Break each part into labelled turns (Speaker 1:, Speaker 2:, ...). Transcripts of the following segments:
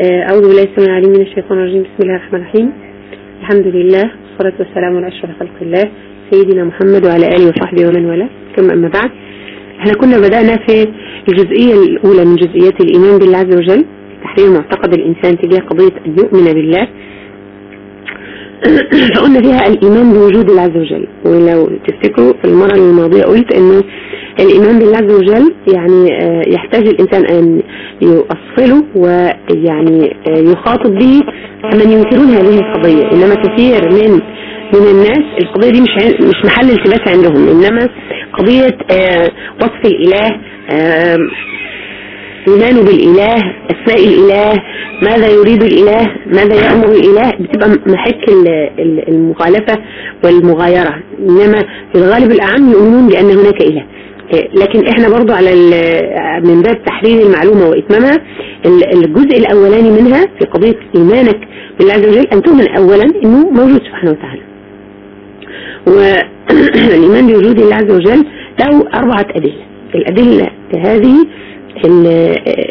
Speaker 1: أعوذ بالله السميع العليم من الشيطان الرجيم. بسم الله الرحمن الرحيم. الحمد لله والصلاة والسلام على أشرف خلق الله سيدنا محمد وعلى آله وصحبه ومن والاه. ثم أما بعد إحنا كنا بدأنا في الجزئية الأولى من جزئيات الإيمان بالله عز وجل تحرير معتقد الإنسان تجاه قضية أن يؤمن بالله. فقلنا فيها الإيمان بوجود الله عز وجل. ولو تفتكروا في المرة الماضية قلت أنه الإيمان بالله عز وجل يعني يحتاج الإنسان أن يؤصله ويعني يخاطب به من ينكرون هذه القضية. إنما كثير من من الناس القضية دي مش مش محل التباس عندهم. إنما قضية وصف الإله إيمانه بالإله أسماء الإله ماذا يريد الإله ماذا يأمر الإله بتبقى محك المخالفة والمغايرة. إنما في الغالب الأعم يؤمنون بأن هناك إله. لكن إحنا برضو على من باب تحرير المعلومة وإتمامها الجزء الأولاني منها في قضية إيمانك بالله عز وجل أن تؤمن أولا أنه موجود سبحانه وتعالى. والإيمان بوجود الله عز وجل له أربعة أدلة. الأدلة هذه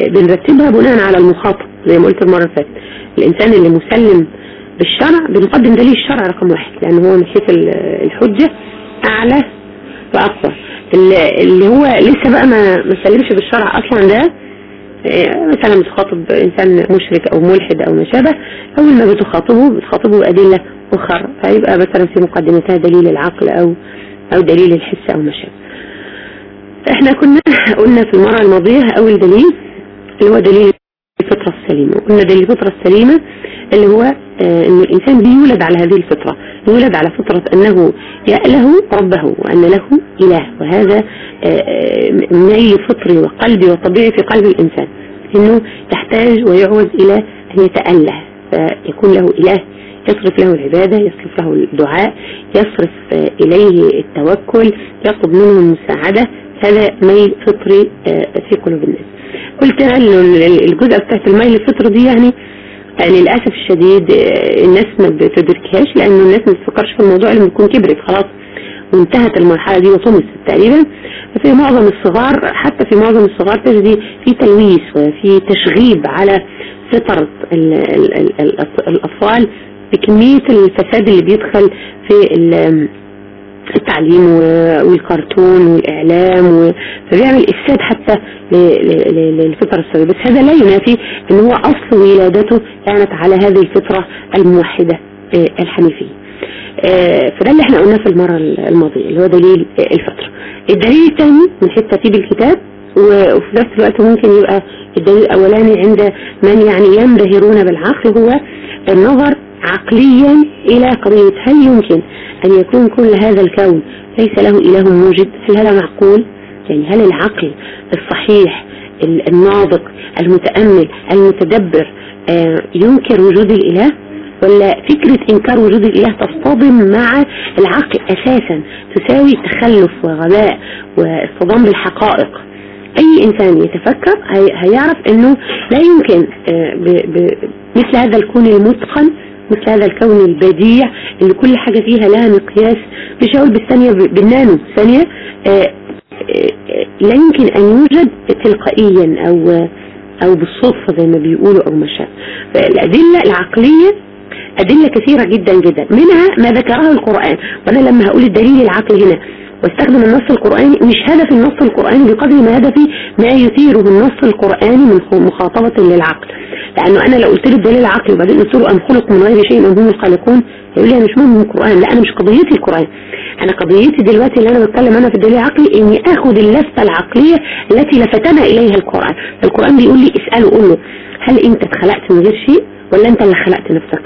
Speaker 1: بنرتبها بناء على المخاطب زي ما قلت المرة اللي فاتت. الإنسان اللي مسلم بالشرع بنقدم دليل الشرع رقم واحد لأن هو من حيث الحجة أعلى وأقوى. اللي هو لسه بقى ما ما سلمش بالشرع أصلا ده مثلا بتخاطب إنسان مشرك أو ملحد أو ما شابه أول ما بتخاطبه بتخاطبه بأدلة أخرى. فيبقى مثلا في مقدمتها دليل العقل أو أو دليل الحس أو ما شابه. إحنا كنا قلنا في المرة الماضية أول دليل اللي هو دليل الفطرة السليمة. قلنا دليل الفطرة السليمة اللي هو آه إن الإنسان بيولد على هذه الفطرة. يولد على فطرة أنه يأله ربه وأن له إله وهذا آه ميل فطري وقلبي وطبيعي في قلب الإنسان إنه يحتاج ويعوز إلى أن يتأله فيكون له إله يصرف له العبادة يصرف له الدعاء يصرف آه إليه التوكل يطلب منه المساعدة هذا ميل فطري في قلوب الناس. قلت الجزء بتاعت الميل الفطري دي يعني للأسف الشديد الناس ما بتدركهاش لأنه الناس ما بتفكرش في الموضوع لما تكون كبرت خلاص وانتهت المرحلة دي وطمست تقريبا. ففي معظم الصغار حتى في معظم الصغار تجدي في تلويث وفي تشغيب على فطرة الأطفال بكمية الفساد اللي بيدخل في التعليم والكرتون والإعلام فبيعمل إفساد حتى للفطرة السوية بس هذا لا ينافي أن هو أصل ولادته كانت على هذه الفطرة الموحدة الحنيفية. فده اللي إحنا قلناه في المرة الماضية اللي هو دليل الفطرة. الدليل الثاني من حيث ترتيب الكتاب وفي نفس الوقت ممكن يبقى الدليل الأولاني عند من يعني ينبهرون بالعقل هو النظر عقليا إلى قضية. هل يمكن أن يكون كل هذا الكون ليس له إله موجد؟ هل هذا معقول؟ يعني هل العقل الصحيح الناضق المتأمل المتدبر ينكر وجود الإله؟ ولا فكرة إنكار وجود الإله تصطدم مع العقل أساسا تساوي تخلف وغباء واصطدام بالحقائق أي إنسان يتفكر هيعرف أنه لا يمكن مثل هذا الكون المتقن مثل هذا الكون البديع اللي كل حاجة فيها لها مقياس. مش هقول بالثانية بالنانو. ثانية لا يمكن أن يوجد تلقائيا أو أو بالصدفة زي ما بيقولوا أو ما شاء. فالأدلة العقلية أدلة كثيرة جدا جدا. منها ما ذكره القرآن. وأنا لما هقول الدليل العقلي هنا واستخدم النص القرآني مش هدف النص القرآني بقدر ما هدفي ما يثيره النص القرآني من مخاطبة للعقل. لأنه أنا لو قلت له الدليل العقلي وبعدين قلت له أم خلق من غير شيء أم هم الخالقون يقول لي أنا مش مهم القرآن لا أنا مش قضيتي القرآن. أنا قضيتي دلوقتي اللي أنا بتكلم أنا في الدليل العقلي إني آخذ اللفتة العقلية التي لفتنا إليها القرآن. القرآن بيقول لي اسأله قول له هل أنت اتخلقت من غير شيء ولا أنت اللي خلقت نفسك؟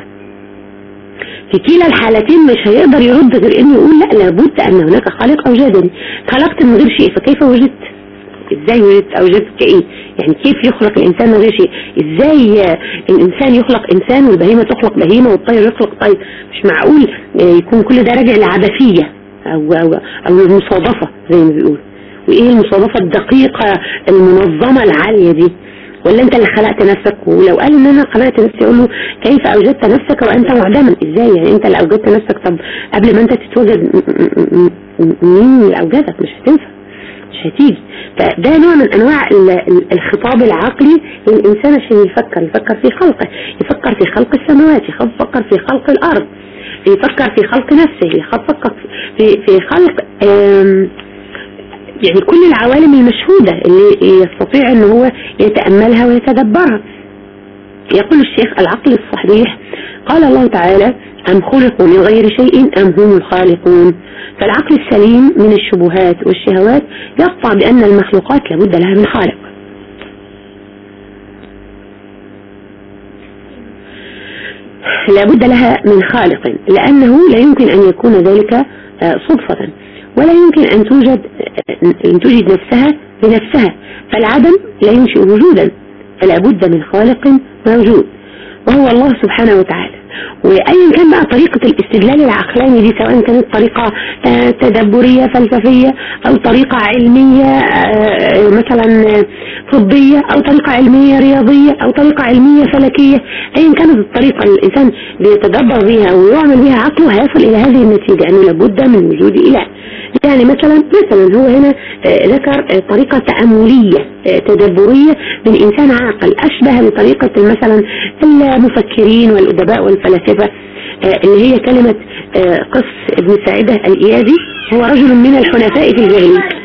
Speaker 1: في كلا الحالتين مش هيقدر يرد غير إنه يقول لا لابد أن هناك خالق اوجدني خلقت من غير شيء فكيف وجدت؟ إزاي وجدت اوجدت كإيه؟ يعني كيف يخلق الإنسان من غير شيء؟ إزاي الإنسان يخلق إنسان والبهيمة تخلق بهيمة والطير يخلق طير؟ مش معقول يكون كل ده راجع لعبثية أو أو, أو المصادفة زي ما بيقول وإيه المصادفة الدقيقة المنظمة العالية دي؟ ولا انت اللي خلقت نفسك؟ ولو قال إن أنا خلقت نفسي أقول له كيف أوجدت نفسك وأنت معدما؟ إزاي؟ يعني أنت اللي أوجدت نفسك. طب قبل ما أنت تتوجد مين اللي أوجدك؟ مش هتنفع مش هتيجي. فده نوع من أنواع الخطاب العقلي للإنسان عشان يفكر يفكر في خلقه يفكر في خلق السماوات يفكر في خلق الأرض يفكر في خلق نفسه يفكر في في خلق يعني كل العوالم المشهودة اللي يستطيع إن هو يتأملها ويتدبرها. يقول الشيخ العقل الصحيح قال الله تعالى أم خلقوا من غير شيء أم هم الخالقون؟ فالعقل السليم من الشبهات والشهوات يقطع بأن المخلوقات لابد لها من خالق. لابد لها من خالق لأنه لا يمكن أن يكون ذلك آه، صدفة. ولا يمكن أن توجد أن توجد نفسها بنفسها. فالعدم لا ينشئ وجودا فلا بد من خالق موجود. وهو الله سبحانه وتعالى. وايا كان بقى طريقة الاستدلال العقلاني دي سواء كانت طريقة آه، تدبرية فلسفية أو طريقة علمية آه، مثلا طبية أو طريقة علمية رياضية أو طريقة علمية فلكية ايا كانت الطريقة اللي الإنسان بيتدبر بها ويعمل بها عقله هيصل إلى هذه النتيجة أنه لابد من وجود إله. يعني مثلا مثلا هو هنا آه، ذكر طريقة تأملية تدبرية من إنسان عاقل أشبه بطريقة مثلا المفكرين والأدباء والفلاسفة آه، اللي هي كلمة آه، قس ابن سعيدة الإيادي هو رجل من الحنفاء في الجاهلية.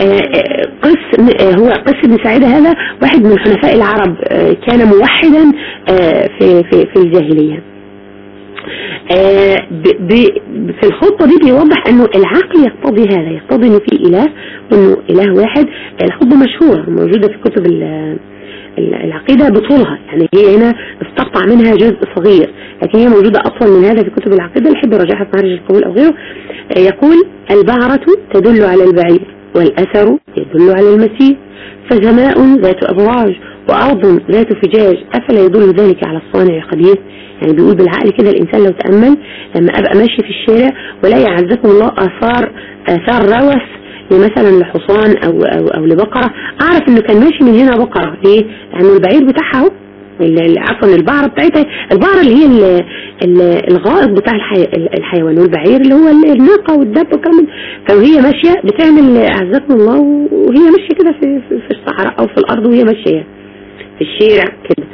Speaker 1: آه، قس هو قس ابن سعيدة هذا واحد من حنفاء العرب كان موحدا في في في الجاهلية. في الخطة دي بيوضح أنه العقل يقتضي هذا يقتضي إنه في إله وأنه إله واحد. الخطة مشهورة موجودة في كتب العقيدة بطولها. يعني هي هنا استقطع منها جزء صغير. لكن هي موجودة أطول من هذا في كتب العقيدة. يرجعها في معرج القبول أو غيره. يقول البعرة تدل على البعير والأثر يدل على المسير. فسماء ذات أبراج وأرض ذات فجاج. أفلا يدل ذلك على الصانع القدير؟ يعني بيقول بالعقل كده الإنسان لو تأمل لما أبقى ماشي في الشارع ولا يعزكم الله آثار آثار روث مثلا لحصان أو أو أو لبقرة. أعرف إنه كان ماشي من هنا بقرة. ليه؟ لأنه البعير بتاعها أهو. عفوا البعرة بتاعتها. البعرة اللي هي الغائط بتاع الحيوان والبعير اللي هو الناقة والدب وكمان فهي ماشية بتعمل أعزكم الله وهي ماشية كده في, في الصحراء أو في الأرض وهي ماشية. في الشارع كده.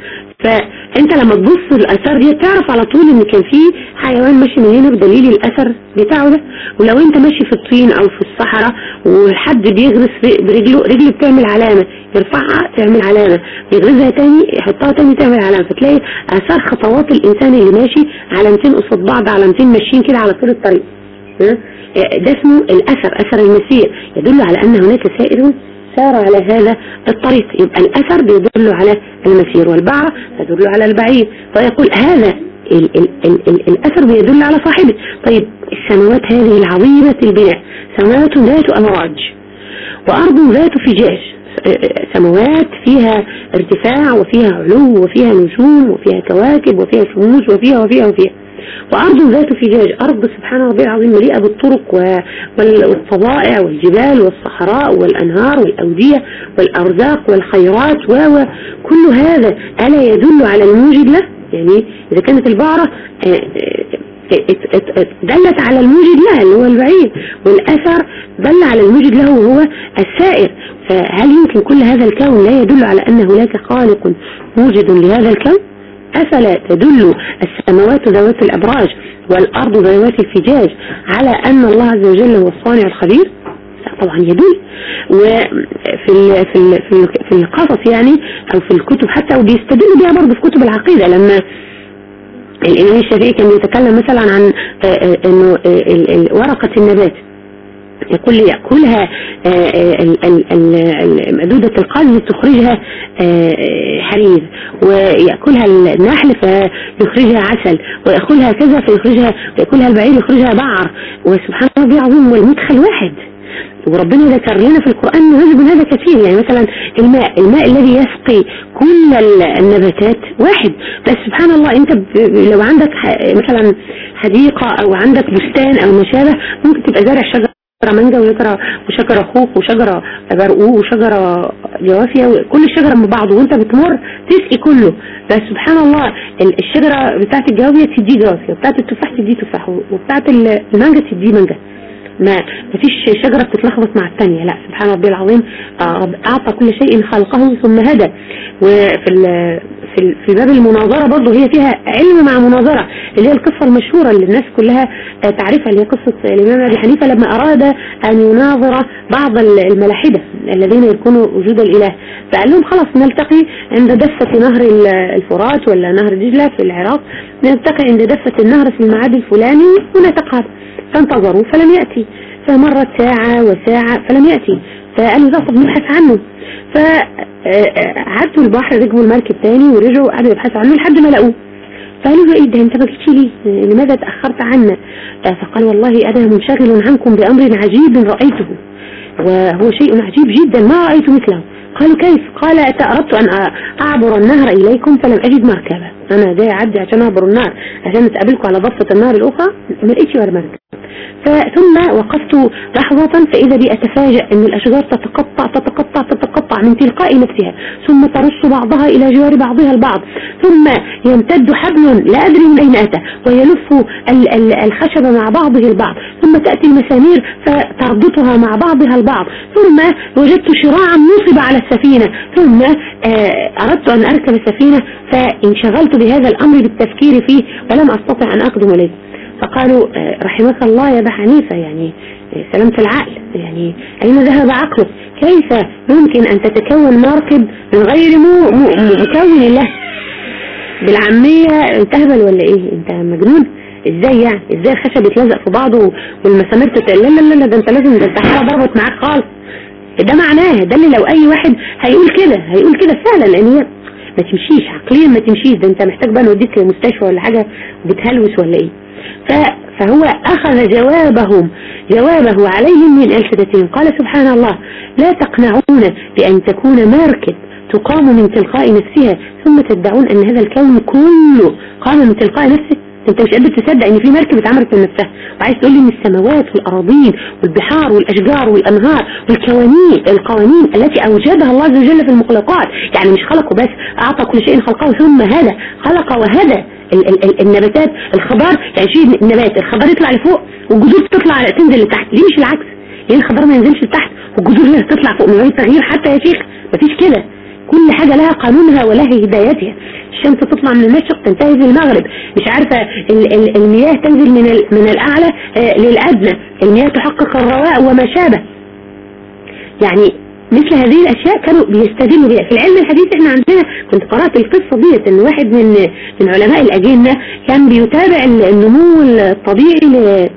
Speaker 1: فأنت لما تبص الاثار دي تعرف على طول إن كان في حيوان ماشي من هنا بدليل الأثر بتاعه ده. ولو أنت ماشي في الطين أو في الصحراء وحد بيغرس برجله رجله بتعمل علامة يرفعها تعمل علامة يغرزها تاني يحطها تاني تعمل علامة. فتلاقي آثار خطوات الإنسان اللي ماشي علامتين قصاد بعض علامتين ماشيين كده على طول الطريق. ده اسمه الأثر أثر المسير يدل على أن هناك سائر سار على هذا الطريق. يبقى الأثر بيدل على المسير والبعرة تدل على البعير فيقول هذا ال ال ال ال الأثر بيدل على صاحبه. طيب السماوات هذه العظيمة البناء سماوات ذات أمواج وأرض ذات فجاج. سماوات فيها ارتفاع وفيها علو وفيها نجوم وفيها كواكب وفيها شموس وفيها وفيها وفيها. وأرض ذات فجاج أرض سبحان ربي العظيم مليئة بالطرق والطبائع والجبال والصحراء والأنهار والأودية والأرزاق والخيرات وكل هذا ألا يدل على الموجد له؟ يعني إذا كانت البعرة آه، آه، دلت على الموجد لها اللي هو البعيد والأثر دل على الموجد له وهو السائر. فهل يمكن كل هذا الكون لا يدل على أن هناك خالق موجد لهذا الكون؟ أفلا تدل السماوات ذوات الأبراج والأرض ذوات الفجاج على أن الله عز وجل هو الصانع الخبير؟ طبعا يدل. وفي في في القصص يعني أو في الكتب حتى وبيستدل بها برضه في كتب العقيدة. لما الإمام الشافعي كان بيتكلم مثلا عن آه، آه، إنه آه، ورقة النبات. يقول لي يأكلها مدودة القلب تخرجها حرير ويأكلها النحل فيخرجها عسل ويأكلها كذا فيخرجها ويأكلها البعير يخرجها بعر وسبحان الله العظيم والمدخل واحد. وربنا ذكر لنا في القرآن من هذا كثير يعني مثلا الماء الماء الذي يسقي كل النباتات واحد. بس سبحان الله أنت لو عندك مثلا حديقة أو عندك بستان أو ما شابه ممكن تبقى زارع شجر. مانجا وشجرة وشجرة خوخ وشجرة برقوق وشجرة جوافية كل الشجرة من بعض وانت بتمر تسقي كله. فسبحان الله الشجرة بتاعت الجوافية تدي جوافية وبتاعت التفاح تدي تفاح وبتاعت المانجا تدي مانجا. ما فيش شجرة بتتلخبط مع الثانية لا سبحان ربي العظيم آه، أعطى كل شيء خلقه ثم هدى. وفي في في باب المناظرة برضه هي فيها علم مع مناظرة اللي هي القصة المشهورة اللي الناس كلها آه، تعرفها اللي هي قصة الإمام أبي حنيفة لما أراد أن يناظر بعض الملاحدة الذين يكونوا وجود الإله. فقال لهم خلاص نلتقي عند دفة نهر الفرات ولا نهر دجلة في العراق نلتقي عند دفة النهر في الميعاد الفلاني ونتقابل فانتظروا فلم يأتي. فمرت ساعة وساعة فلم يأتي. فقالوا ذا طب نبحث عنه. فعدوا البحر ركبوا المركب تاني ورجعوا قعدوا يبحثوا عنه لحد ما لقوه. فقالوا له إيه ده أنت ما جيتش ليه؟ لماذا تأخرت عنا؟ فقال والله أنا منشغل عنكم بأمر عجيب رأيته وهو شيء عجيب جدا ما رأيت مثله. قالوا كيف؟ قال أردت أن أعبر النهر إليكم فلم أجد مركبة. أنا جاي أعدي عشان أعبر النهر عشان أتقابلكم على ضفة النهر الأخرى ما لقيتش ولا مركب ثم وقفت لحظة فإذا بي أتفاجأ أن الأشجار تتقطع تتقطع تتقطع من تلقاء نفسها ثم ترص بعضها إلى جوار بعضها البعض ثم يمتد حبل لا أدري من أين أتى ويلف الخشب مع بعضه البعض ثم تأتي المسامير فتربطها مع بعضها البعض ثم وجدت شراعا نصب على السفينة ثم آه، أردت أن أركب السفينة فانشغلت بهذا الأمر بالتفكير فيه ولم أستطع أن أقدم إليه. فقالوا آه، رحمك الله يا أبا حنيفة يعني آه، سلامة العقل يعني أين ذهب عقلك؟ كيف يمكن أن تتكون مركب من غير مكون له؟ بالعامية تهبل ولا إيه؟ أنت مجنون؟ إزاي يعني؟ إزاي الخشب يتلزق في بعضه والمسامير تتقل لا لا لا ده أنت لازم ده انت حاجة ضربت معاك خالص. ده معناه ده اللي لو أي واحد هيقول كده هيقول كده فعلا لأن هي ما تمشيش عقليا ما تمشيش. ده انت محتاج بقى نوديك مستشفى ولا حاجة وبتهلوس ولا إيه؟ فهو أخذ جوابهم جوابه عليهم من الفتتين قال سبحان الله لا تقنعون بأن تكون مركب تقام من تلقاء نفسها ثم تدعون أن هذا الكون كله قام من تلقاء نفسه؟ انت مش قادر تصدق ان في مركب اتعملت من نفسها وعايز تقول لي إن السماوات والأراضين والبحار والأشجار والأنهار والكوانين القوانين التي أوجدها الله عز وجل في المخلوقات يعني مش خلقه بس أعطى كل شيء خلقه ثم هذا خلق وهدى ال ال ال النباتات الخضار يعني شيء النبات الخضار يطلع لفوق والجذور تطلع تنزل لتحت ليه مش العكس؟ ليه الخضار ما ينزلش لتحت والجذور تطلع فوق من غير تغيير حتى يا شيخ؟ مفيش كده. كل حاجة لها قانونها ولها هدايتها. الشمس تطلع من المشرق تنتهي في المغرب. مش عارفة المياه تنزل من من الأعلى آه، للأدنى. المياه تحقق الرواء وما شابه يعني مثل هذه الأشياء كانوا بيستدلوا بها في العلم الحديث إحنا عندنا كنت قرأت القصة ديت إن واحد من من علماء الأجنة كان بيتابع النمو الطبيعي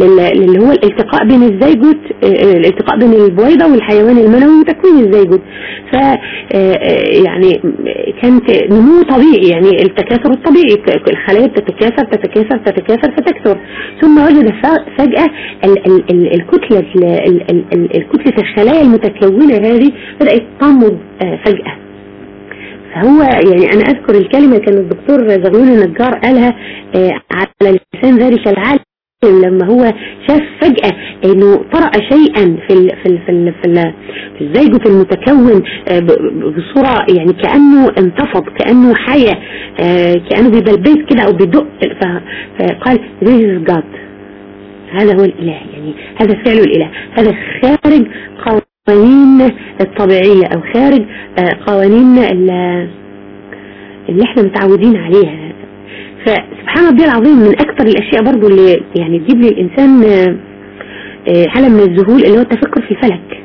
Speaker 1: اللي هو الالتقاء بين الزيجوت آه، آه، الالتقاء بين البويضة والحيوان المنوي وتكوين الزيجوت. ف آه، يعني كان نمو طبيعي يعني التكاثر الطبيعي الخلايا تتكاثر تتكاثر تتكاثر فتكثر. ثم وجد فجأة الكتلة الكتلة الخلايا المتكونة هذه بدأت تنمض فجأة. فهو يعني أنا أذكر الكلمة كان الدكتور زغلول النجار قالها على لسان ذلك العالم. لما هو شاف فجأة إنه طرأ شيئا في ال في ال في ال في, ال في الزيجوت المتكون آه، بصورة يعني كأنه انتفض كأنه حيا آه، كأنه بيبلبيت كده أو بيدق. فقال this is God. هذا هو الإله يعني هذا فعل الإله. هذا خارج قوانين الطبيعية أو خارج آه، قوانين اللي إحنا متعودين عليها. فسبحان ربي العظيم من أكثر الأشياء برضو اللي يعني تجيب للإنسان آه، حالة من الذهول اللي هو التفكر في الفلك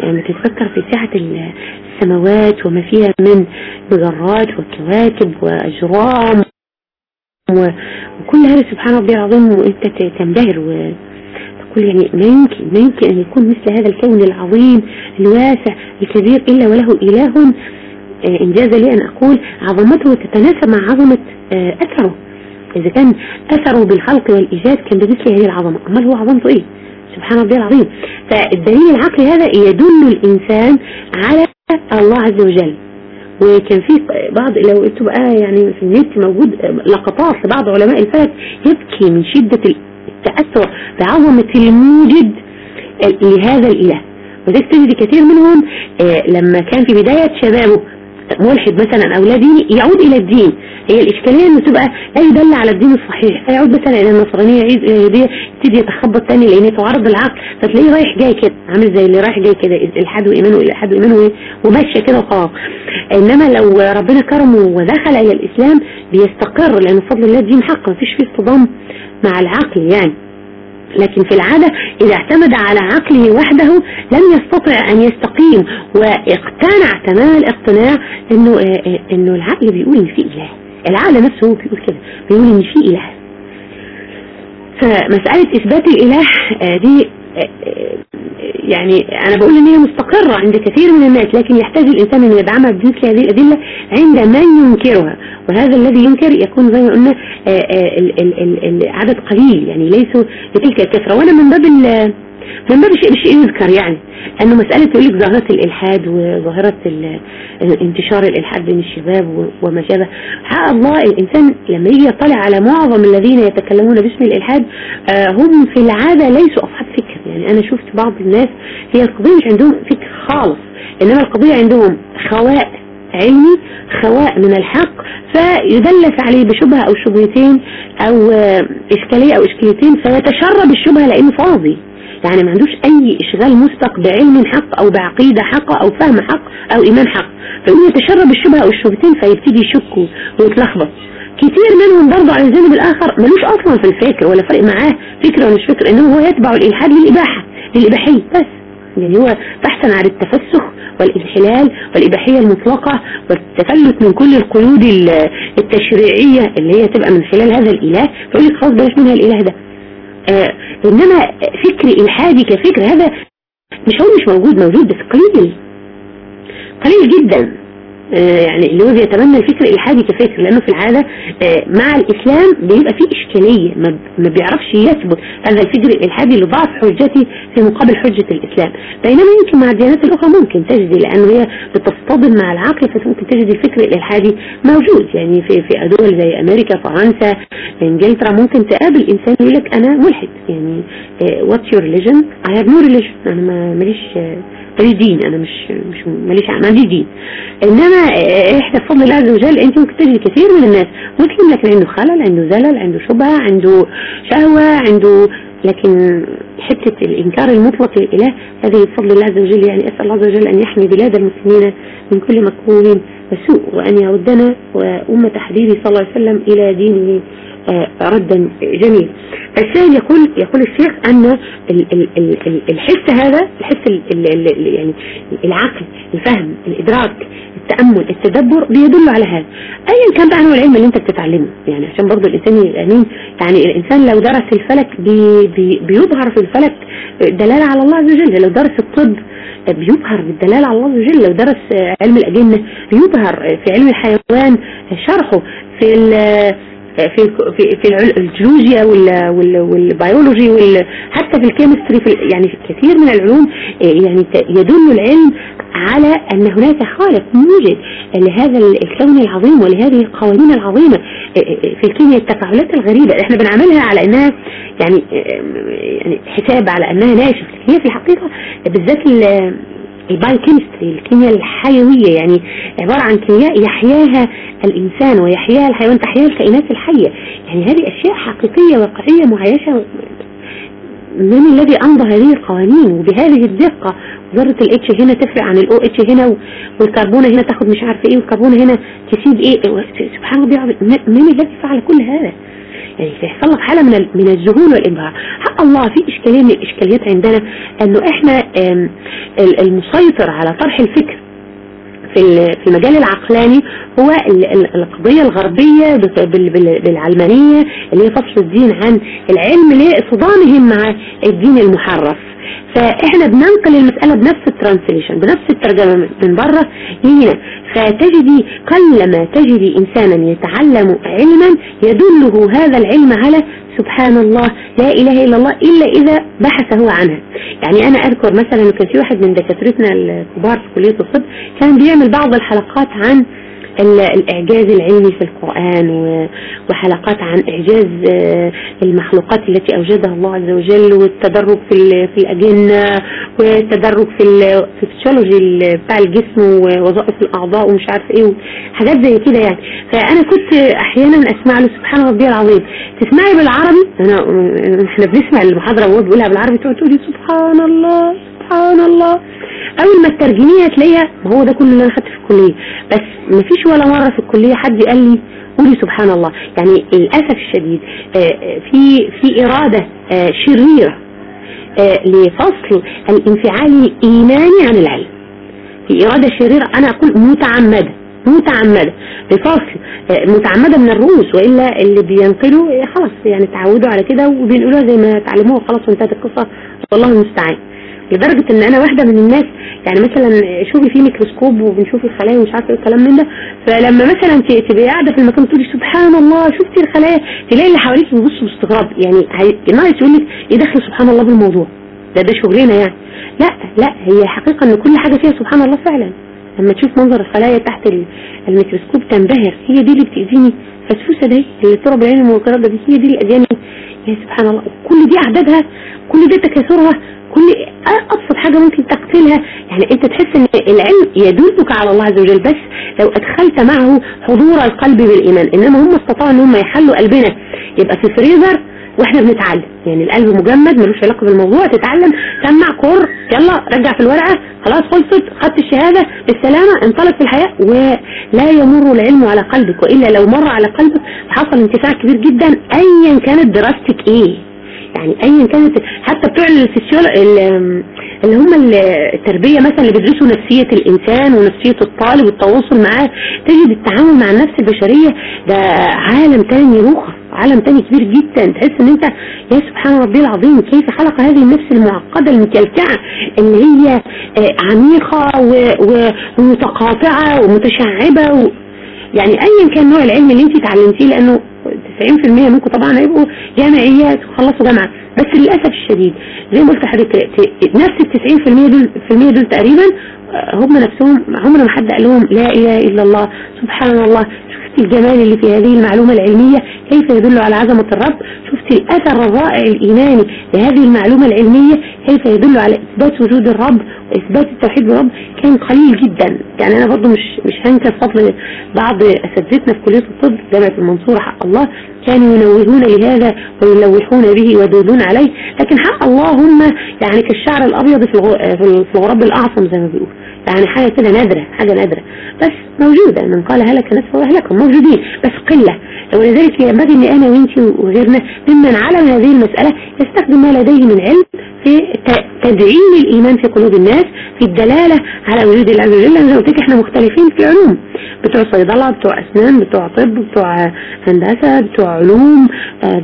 Speaker 1: يعني تتفكر في سعة السماوات وما فيها من مجرات وكواكب وأجرام وكل هذا سبحان ربي العظيم وأنت تنبهر وتقول يعني ما يمكن ما يمكن أن يكون مثل هذا الكون العظيم الواسع الكبير إلا وله إله آه، إنجاز لي أن أقول عظمته تتناسب مع عظمة آه، أثره. إذا كان أثره بالخلق والإيجاد كان بمثل هذه العظمة. أمال هو عظمته إيه؟ سبحان ربي العظيم. فالدليل العقلي هذا يدل الإنسان على الله عز وجل. وكان في بعض لو أنتوا بقى يعني في النت موجود لقطات لبعض علماء الفلك يبكي من شدة التأثر بعظمة الموجد لهذا الإله. وذلك تجد كثير منهم آه، لما كان في بداية شبابه ملحد مثلا أو لا ديني يعود إلى الدين. هي الإشكالية إنه تبقى لا يدل على الدين الصحيح. فيعود مثلا إلى النصرانية يعيد إلى اليهودية يبتدي يتخبط تاني لأن تعرض العقل. فتلاقيه رايح جاي كده عامل زي اللي رايح جاي كده الحد وايمانه إلى حد وايمانه وماشيه كده وخلاص. إنما لو ربنا كرمه ودخل إلى الإسلام بيستقر لأن بفضل الله الدين حق مفيش فيه اصطدام مع العقل يعني. لكن في العادة إذا اعتمد على عقله وحده لم يستطع أن يستقيم واقتنع تمام الاقتناع إنه, آه، آه، إنه العقل بيقول إن في إله. العقل نفسه هو بيقول كده بيقول إن في إله. فمسألة إثبات الإله آه، دي يعني أنا بقول إن هي مستقرة عند كثير من الناس لكن يحتاج الإنسان أن يدعمها بمثل هذه الأدلة عند من ينكرها. وهذا الذي ينكر يكون زي ما قلنا عدد قليل يعني ليسوا بتلك الكثرة. وأنا من باب من باب شيء شيء يذكر يعني أنه مسألة يقول لك ظاهرة الإلحاد وظاهرة انتشار الإلحاد بين الشباب وما شابه. حق الله الإنسان لما يجي يطلع على معظم الذين يتكلمون باسم الإلحاد آه، هم في العادة ليسوا اصحاب فكر يعني أنا شفت بعض الناس هي القضية مش عندهم فكر خالص إنما القضية عندهم خواء علمي خواء من الحق فيدلس عليه بشبهة أو شبهتين أو إشكالية أو إشكاليتين فيتشرب الشبهة لأنه فاضي. يعني ما عندوش أي إشغال مسبق بعلم حق أو بعقيدة حق أو فهم حق أو إيمان حق. فيقوم يتشرب الشبهة أو الشبهتين فيبتدي يشك ويتلخبط. كتير منهم برضه على الجانب الآخر ملوش أصلا في الفكر ولا فرق معاه فكر ولا مش فكر انه هو يتبع الإلحاد للإباحة للإباحية بس. يعني هو بحثا عن التفسخ والإنحلال والإباحية المطلقة والتفلت من كل القيود التشريعية اللي هي تبقى من خلال هذا الإله فيقول لك خلاص بلاش منها الإله ده. آه إنما فكر إلحادي كفكر هذا مش هو مش موجود موجود بس قليل. قليل جدا. يعني اللي هو بيتبنى الفكر الإلحادي كفكر لأنه في العادة آه، مع الإسلام بيبقى فيه إشكالية ما بيعرفش يثبت هذا الفكر الإلحادي لضعف حجتي في مقابل حجة الإسلام. بينما يمكن مع الديانات الأخرى ممكن تجدي لأنه هي بتصطدم مع العقل فممكن تجدي الفكر الإلحادي موجود. يعني في في دول زي أمريكا فرنسا إنجلترا ممكن تقابل إنسان يقول لك أنا ملحد. يعني What's your religion I have no religion أنا ماليش ماليش دين أنا مش مش ماليش ما عنديش دين. إنما إحنا بفضل الله عز وجل أنت ممكن تجد كثير من الناس مسلم لكن عنده خلل عنده زلل عنده شبهة عنده شهوة عنده لكن حتة الإنكار المطلق للإله هذه بفضل الله عز وجل يعني أسأل الله عز وجل أن يحمي بلاد المسلمين من كل مكروه وسوء وأن يردنا وأمة حبيبي صلى الله عليه وسلم إلى دينه آه، ردا جميل. الثاني يقول يقول الشيخ أن الحس هذا الحس يعني العقل الفهم الإدراك التأمل التدبر بيدل على هذا. أيا كان بقى نوع العلم اللي أنت بتتعلمه. يعني عشان برضه الإنسان الأمين يعني الإنسان لو درس الفلك بي بي بيظهر في الفلك دلالة على الله عز وجل. لو درس الطب بيظهر بالدلالة على الله عز وجل. لو درس علم الأجنة بيظهر في علم الحيوان شرحه. في في في الجيولوجيا والبيولوجي حتى في ال chemistry في يعني في كثير من العلوم يعني يدل العلم على أن هناك خالق موجد لهذا الكون العظيم ولهذه القوانين العظيمة في الكيمياء التفاعلات الغريبة. إحنا بنعملها على أنها يعني يعني حساب على أنها ناشف. هي في الحقيقة بالذات ال biochemistry الكيمياء الحيوية. يعني عبارة عن كيمياء يحياها الإنسان ويحياها الحيوان تحياها الكائنات الحية. يعني هذه أشياء حقيقية واقعية معايشة من الذي أمضى هذه القوانين. وبهذه الدقة ذرة ال H هنا تفرق عن ال OH هنا والكربونة هنا تاخد مش عارفة إيه والكربونة هنا تسيب إيه. سبحان الله من الذي فعل كل هذا؟ سيحصل لك حالة من من الذهول والإبهار حق الله في إشكالية من الإشكاليات عندنا أنه إحنا المسيطر على طرح الفكر في في المجال العقلاني هو القضية الغربية بالعلمانية اللي هي فصل الدين عن العلم لصدامهم مع الدين المحرف. فإحنا بننقل المسألة بنفس الترانسليشن بنفس الترجمة من بره هنا فتجدي قلما تجدي إنسانا يتعلم علما يدله هذا العلم على سبحان الله لا إله إلا الله إلا إذا بحث هو عنها. يعني أنا أذكر مثلا كان في واحد من دكاترتنا الكبار في كلية الطب كان بيعمل بعض الحلقات عن الإعجاز العلمي في القرآن وحلقات عن إعجاز آه، المخلوقات التي أوجدها الله عز وجل والتدرج في في الأجنة والتدرج في الفسيولوجي بتاع الجسم ووظائف الأعضاء ومش عارف إيه حاجات زي كده يعني. فأنا كنت أحيانا أسمع له سبحان ربي العظيم. تسمعي بالعربي؟ أنا إحنا بنسمع المحاضرة وهو بيقولها بالعربي تقعد تقولي سبحان الله. سبحان الله. أول ما تترجميها تلاقيها ما هو ده كله اللي أنا خدته في الكلية. بس ما فيش ولا مرة في الكلية حد قال لي قولي سبحان الله. يعني للأسف الشديد آه، آه، في في إرادة آه، شريرة لفصل الانفعال الإيماني عن العلم. في إرادة شريرة أنا أقول متعمدة متعمدة. بفصل متعمدة من الرؤوس وإلا اللي بينقلوا خلاص يعني تعودوا على كده وبينقلوها زي ما تعلموها خلاص وانتهت القصة. والله المستعان. لدرجة إن أنا واحدة من الناس يعني مثلا شوفي في ميكروسكوب وبنشوف الخلايا ومش عارفة إيه الكلام من ده فلما مثلا تبقي قاعدة في المكان تقولي سبحان الله شفتي الخلايا؟ تلاقي اللي حواليك بيبصوا باستغراب يعني ناقص يقول لك إيه دخل سبحان الله بالموضوع؟ ده ده شغلنا يعني. لا لا هي حقيقة إن كل حاجة فيها سبحان الله فعلا. لما تشوف منظر الخلايا تحت الميكروسكوب تنبهر هي دي اللي بتأذيني. فسفوسة دي اللي ترى العين المنكرات دي هي دي اللي أذاني يا سبحان الله. كل دي أعدادها كل دي تكاثرها كل أبسط حاجة ممكن تقتلها. يعني أنت تحس أن العلم يدلك على الله عز وجل بس لو أدخلت معه حضور القلب بالإيمان. إنما هم استطاعوا أن هم يحلوا قلبنا. يبقى في فريزر وإحنا بنتعلم. يعني القلب مجمد ملوش علاقة بالموضوع تتعلم سمع كور يلا رجع في الورقة خلاص خلصت خدت الشهادة بالسلامة انطلق في الحياة ولا يمر العلم على قلبك وإلا لو مر على قلبك حصل انتفاع كبير جدا ايا كانت دراستك إيه؟ يعني ايا كانت حتى بتوع اللي هم التربية مثلا اللي بيدرسوا نفسية الإنسان ونفسية الطالب والتواصل معاه تجد التعامل مع النفس البشرية ده عالم تاني روخة عالم تاني كبير جدا. تحس إن أنت يا سبحان ربي العظيم كيف خلق هذه النفس المعقدة المكلكعة اللي هي آه، عميقة ومتقاطعة ومتشعبة و يعني ايا كان نوع العلم اللي أنت تعلمتيه لأنه 90% منكم طبعا هيبقوا جامعيات وخلصوا جامعة. بس للأسف الشديد زي ما قلت لحضرتك نفس ال 90% دول في المية دول تقريبا آه، هم نفسهم عمر ما حد قال لهم لا إله إلا الله سبحان الله. الجمال اللي في هذه المعلومة العلمية كيف يدل على عظمة الرب؟ شفت الأثر الرائع الإيماني لهذه المعلومة العلمية كيف يدل على إثبات وجود الرب وإثبات التوحيد بالرب كان قليل جدا. يعني أنا برضو مش مش هنكر فضل بعض أساتذتنا في كلية الطب جامعة المنصورة حق الله كانوا ينوهون لهذا ويلوحون به ويدودون عليه. لكن حق الله هم يعني كالشعر الأبيض في الغراب الأعصم زي ما بيقول يعني حاجة كده نادرة حاجة نادرة. بس موجودة. من قال هلك نفسه وأهلكم موجودين. بس قلة. ولذلك ينبغي إن أنا وانت وغيرنا ممن علم هذه المسألة يستخدم ما لديه من علم في تدعيم الإيمان في قلوب الناس في الدلالة على وجود الله عز وجل. زي قلت إحنا مختلفين في العلوم. بتوع صيدلة بتوع أسنان بتوع طب بتوع هندسة بتوع علوم آه،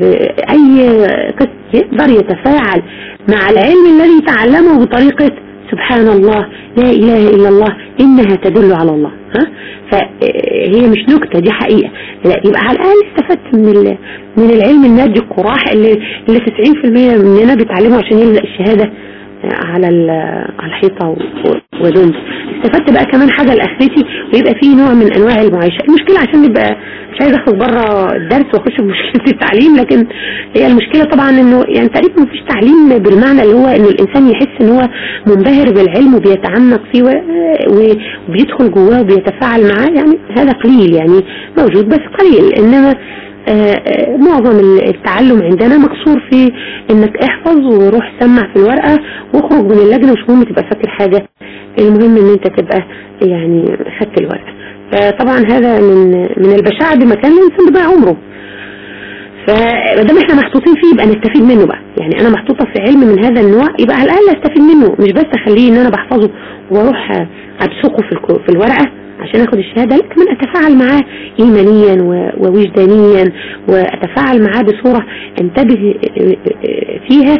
Speaker 1: أي قسم يقدر يتفاعل مع العلم الذي تعلمه بطريقة سبحان الله لا إله إلا الله إنها تدل على الله ها؟ فهي مش نكتة دي حقيقة. لا يبقى على الأقل استفدت من من العلم المادي القراح اللي اللي 90% مننا بيتعلموا عشان يلزق الشهادة. على على الحيطة ودون استفدت بقى كمان حاجة لآخرتي ويبقى فيه نوع من أنواع المعايشة المشكلة عشان نبقى مش عايز أخرج بره الدرس وأخش في مشكلة التعليم لكن هي المشكلة طبعا إنه يعني تقريبا مفيش تعليم بالمعنى اللي هو إنه الإنسان يحس إن هو منبهر بالعلم وبيتعمق فيه وبيدخل جواه وبيتفاعل معاه. يعني هذا قليل يعني موجود بس قليل. إنما معظم التعلم عندنا مقصور في إنك احفظ وروح سمع في الورقة واخرج من اللجنة مش مهم تبقى فاكر حاجة المهم إن أنت تبقى يعني خدت الورقة. فطبعا هذا من من البشاعة بمكان الإنسان بيضيع عمره. فمادام إحنا محطوطين فيه يبقى نستفيد منه بقى. يعني أنا محطوطة في علم من هذا النوع يبقى على الأقل أستفيد منه. مش بس أخليه إن أنا بحفظه. وأروح ابصقه في في الورقة عشان آخد الشهادة لا كمان أتفاعل معاه ايمانيا ووجدانيا وأتفاعل معاه بصورة أنتبه فيها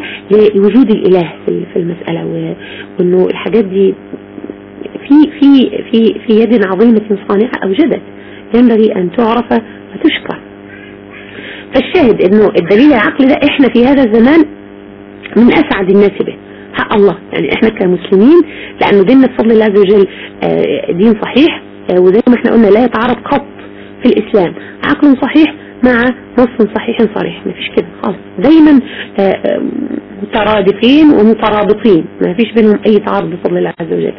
Speaker 1: لوجود الإله في المسألة وإنه الحاجات دي في في في في يد عظيمة صانعة أوجدت. ينبغي أن تعرف وتشكر فالشاهد إنه الدليل العقلي ده إحنا في هذا الزمان من أسعد الناس به. حق الله. يعني إحنا كمسلمين لأنه ديننا بفضل الله عز وجل آه، دين صحيح آه، وزي ما إحنا قلنا لا يتعارض قط في الإسلام. عقل صحيح مع نص صحيح صريح. ما فيش كده خالص. دايما آه، آه، مترادفين ومترابطين. ما فيش بينهم أي تعارض بفضل الله عز وجل.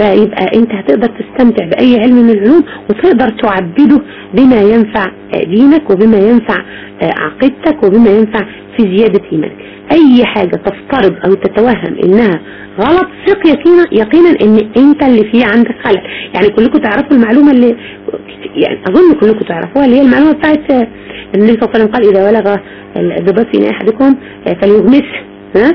Speaker 1: فيبقى انت هتقدر تستمتع بأي علم من العلوم وتقدر تعبده بما ينفع دينك وبما ينفع عقيدتك وبما ينفع في زيادة إيمانك. أي حاجة تفترض أو تتوهم إنها غلط ثق يقينا يقينا إن أنت اللي فيه عندك خلل. يعني كلكم تعرفوا المعلومة اللي يعني أظن كلكم تعرفوها اللي هي المعلومة بتاعت النبي صلى الله عليه وسلم قال إذا ولغ الذباب في أحدكم فليغمسه. ها؟